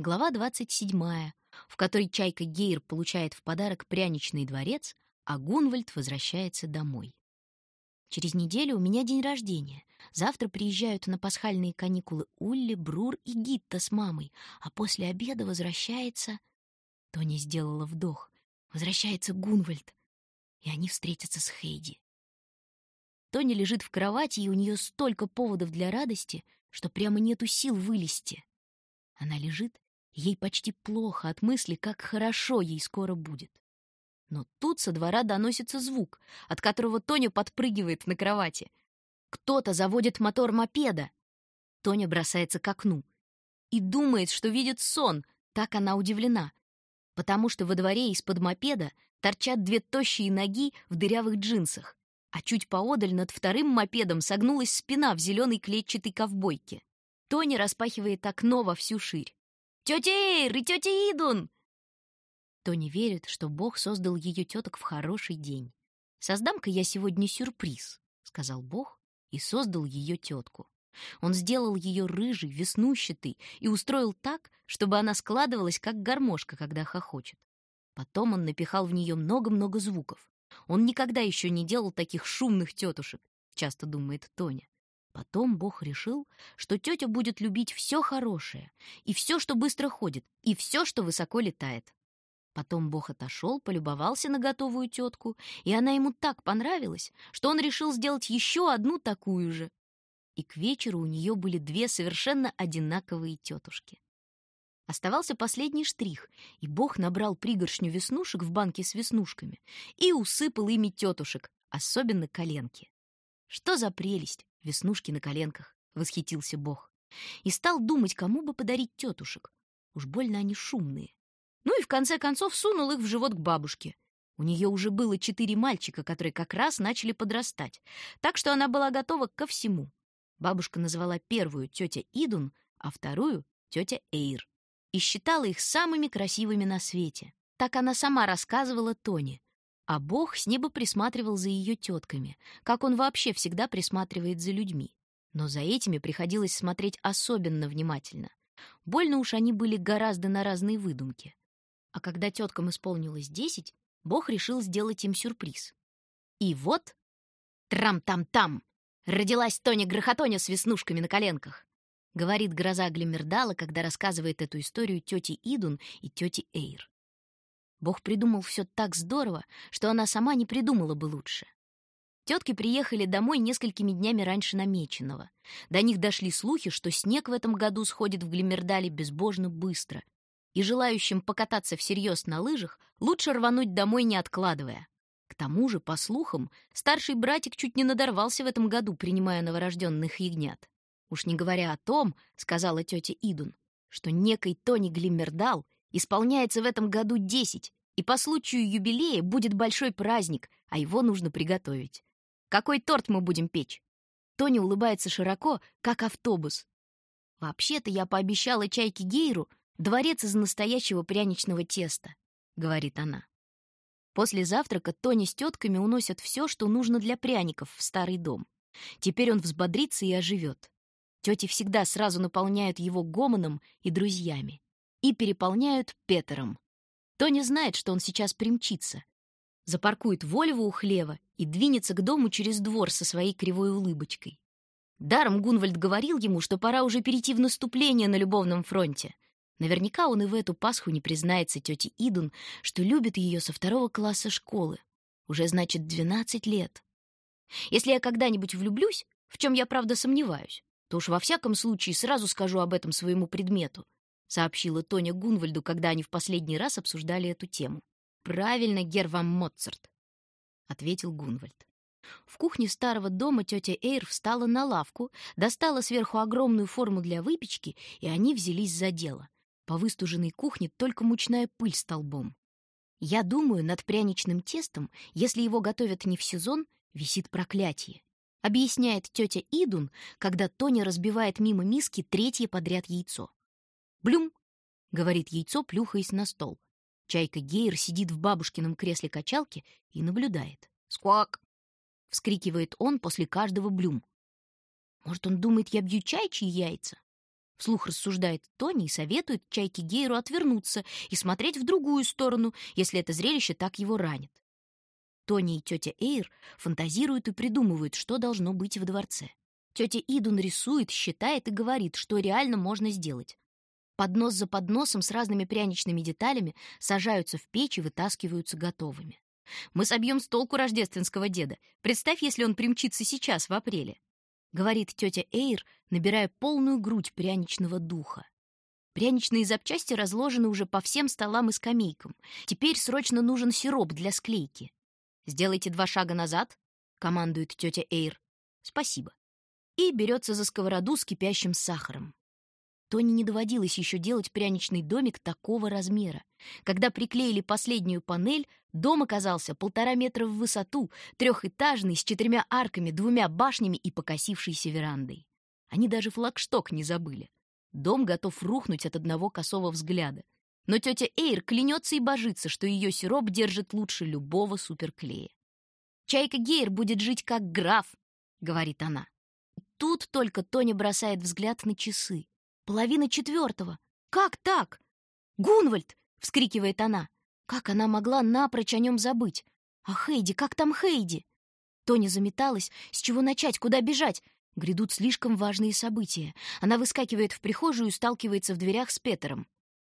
Глава 27, в которой Чайка Гейр получает в подарок пряничный дворец, а Гунвальд возвращается домой. Через неделю у меня день рождения. Завтра приезжают на пасхальные каникулы Улли, Брур и Гитта с мамой, а после обеда возвращается... Тоня сделала вдох. Возвращается Гунвальд, и они встретятся с Хейди. Тоня лежит в кровати, и у нее столько поводов для радости, что прямо нету сил вылезти. Она лежит Ей почти плохо от мысли, как хорошо ей скоро будет. Но тут со двора доносится звук, от которого Тоня подпрыгивает на кровати. Кто-то заводит мотор мопеда. Тоня бросается к окну и думает, что видит сон, так она удивлена, потому что во дворе из-под мопеда торчат две тощие ноги в дырявых джинсах, а чуть поодаль над вторым мопедом согнулась спина в зеленой клетчатой ковбойке. Тоня распахивает окно во всю ширь. «Тетя Эйр и тетя Идун!» Тони верит, что Бог создал ее теток в хороший день. «Создам-ка я сегодня сюрприз», — сказал Бог и создал ее тетку. Он сделал ее рыжей, веснущатой и устроил так, чтобы она складывалась, как гармошка, когда хохочет. Потом он напихал в нее много-много звуков. Он никогда еще не делал таких шумных тетушек, часто думает Тоня. Потом Бог решил, что тетя будет любить все хорошее, и все, что быстро ходит, и все, что высоко летает. Потом Бог отошел, полюбовался на готовую тетку, и она ему так понравилась, что он решил сделать еще одну такую же. И к вечеру у нее были две совершенно одинаковые тетушки. Оставался последний штрих, и Бог набрал пригоршню веснушек в банке с веснушками и усыпал ими тетушек, особенно коленки. Что за прелесть! Веснушки на коленках, восхитился Бог. И стал думать, кому бы подарить тетушек. Уж больно они шумные. Ну и в конце концов сунул их в живот к бабушке. У нее уже было четыре мальчика, которые как раз начали подрастать, так что она была готова ко всему. Бабушка назвала первую тетя Идун, а вторую — тетя Эйр, и считала их самыми красивыми на свете. Так она сама рассказывала Тони а Бог с неба присматривал за ее тетками, как он вообще всегда присматривает за людьми. Но за этими приходилось смотреть особенно внимательно. Больно уж они были гораздо на разные выдумки. А когда теткам исполнилось десять, Бог решил сделать им сюрприз. И вот, трам-там-там, родилась Тоня-грохотоня с веснушками на коленках, говорит гроза Глимердала, когда рассказывает эту историю тете Идун и тете Эйр. Бог придумал все так здорово, что она сама не придумала бы лучше. Тетки приехали домой несколькими днями раньше намеченного. До них дошли слухи, что снег в этом году сходит в Глимердале безбожно быстро, и желающим покататься всерьез на лыжах лучше рвануть домой, не откладывая. К тому же, по слухам, старший братик чуть не надорвался в этом году, принимая новорожденных ягнят. Уж не говоря о том, сказала тетя Идун, что некий Тони Глиммердал Исполняется в этом году десять, и по случаю юбилея будет большой праздник, а его нужно приготовить. Какой торт мы будем печь? Тони улыбается широко, как автобус. Вообще-то я пообещала Чайке Гейру дворец из настоящего пряничного теста, говорит она. После завтрака Тони с тетками уносят все, что нужно для пряников в старый дом. Теперь он взбодрится и оживет. Тети всегда сразу наполняют его гомоном и друзьями и переполняют Петером. Тони знает, что он сейчас примчится. Запаркует Вольву у хлева и двинется к дому через двор со своей кривой улыбочкой. Даром Гунвальд говорил ему, что пора уже перейти в наступление на любовном фронте. Наверняка он и в эту Пасху не признается тете Идун, что любит ее со второго класса школы. Уже, значит, двенадцать лет. Если я когда-нибудь влюблюсь, в чем я, правда, сомневаюсь, то уж во всяком случае сразу скажу об этом своему предмету — сообщила Тоня Гунвальду, когда они в последний раз обсуждали эту тему. Правильно, Гервам Моцарт, ответил Гунвальд. В кухне старого дома тетя Эйр встала на лавку, достала сверху огромную форму для выпечки, и они взялись за дело. По выстуженной кухне только мучная пыль столбом. Я думаю, над пряничным тестом, если его готовят не в сезон, висит проклятие. Объясняет тетя Идун, когда Тоня разбивает мимо миски третье подряд яйцо. «Блюм!» — говорит яйцо, плюхаясь на стол. Чайка Гейр сидит в бабушкином кресле качалки и наблюдает. «Сквак!» — вскрикивает он после каждого блюм. «Может, он думает, я бью чайчьи яйца?» Вслух рассуждает Тони и советует Чайке Гейру отвернуться и смотреть в другую сторону, если это зрелище так его ранит. Тони и тетя Эйр фантазируют и придумывают, что должно быть в дворце. Тетя Идун рисует, считает и говорит, что реально можно сделать. Поднос за подносом с разными пряничными деталями сажаются в печь и вытаскиваются готовыми. Мы собьем с толку рождественского деда. Представь, если он примчится сейчас, в апреле. Говорит тетя Эйр, набирая полную грудь пряничного духа. Пряничные запчасти разложены уже по всем столам и скамейкам. Теперь срочно нужен сироп для склейки. «Сделайте два шага назад», — командует тетя Эйр. «Спасибо» и берется за сковороду с кипящим сахаром. Тони не доводилось еще делать пряничный домик такого размера. Когда приклеили последнюю панель, дом оказался полтора метра в высоту, трехэтажный, с четырьмя арками, двумя башнями и покосившейся верандой. Они даже флагшток не забыли. Дом готов рухнуть от одного косого взгляда. Но тетя Эйр клянется и божится, что ее сироп держит лучше любого суперклея. «Чайка Гейр будет жить как граф», — говорит она. Тут только Тоня бросает взгляд на часы. Половина четвертого. Как так? Гунвальд! вскрикивает она. Как она могла напрочь о нем забыть? А Хейди, как там Хейди? Тоня заметалась. С чего начать? Куда бежать? Грядут слишком важные события. Она выскакивает в прихожую и сталкивается в дверях с Петером.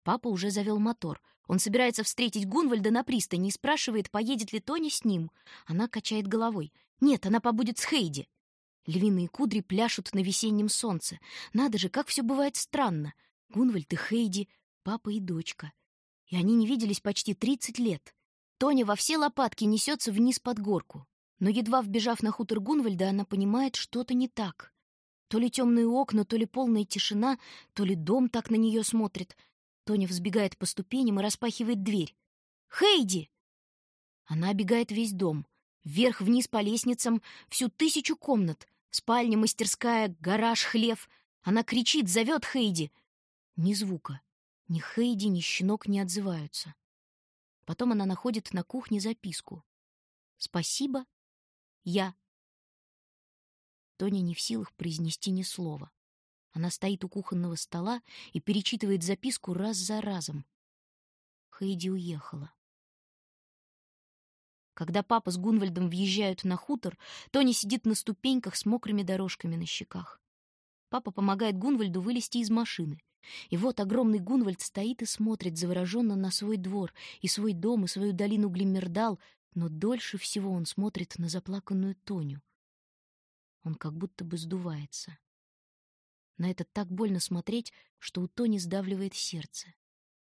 Папа уже завел мотор. Он собирается встретить Гунвальда на пристани и спрашивает, поедет ли Тоня с ним. Она качает головой. Нет, она побудет с Хейди. Львиные кудри пляшут на весеннем солнце. Надо же, как все бывает странно. Гунвальд и Хейди, папа и дочка. И они не виделись почти тридцать лет. Тоня во все лопатки несется вниз под горку. Но едва вбежав на хутор Гунвальда, она понимает, что-то не так. То ли темные окна, то ли полная тишина, то ли дом так на нее смотрит. Тоня взбегает по ступеням и распахивает дверь. «Хейди!» Она обегает весь дом. Вверх-вниз по лестницам, всю тысячу комнат. Спальня, мастерская, гараж, хлев. Она кричит, зовет Хейди. Ни звука. Ни Хейди, ни щенок не отзываются. Потом она находит на кухне записку. «Спасибо, я». Тоня не в силах произнести ни слова. Она стоит у кухонного стола и перечитывает записку раз за разом. Хейди уехала. Когда папа с Гунвальдом въезжают на хутор, Тони сидит на ступеньках с мокрыми дорожками на щеках. Папа помогает Гунвальду вылезти из машины. И вот огромный Гунвальд стоит и смотрит завороженно на свой двор и свой дом, и свою долину Глиммердал, но дольше всего он смотрит на заплаканную Тоню. Он как будто бы сдувается. На это так больно смотреть, что у Тони сдавливает сердце.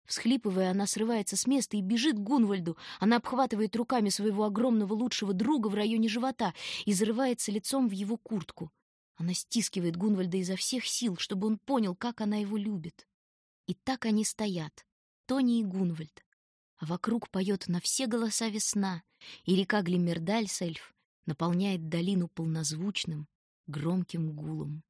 Всхлипывая, она срывается с места и бежит к Гунвальду. Она обхватывает руками своего огромного лучшего друга в районе живота и зарывается лицом в его куртку. Она стискивает Гунвальда изо всех сил, чтобы он понял, как она его любит. И так они стоят, Тони и Гунвальд. А вокруг поет на все голоса весна, и река Глиммердальсельф наполняет долину полнозвучным, громким гулом.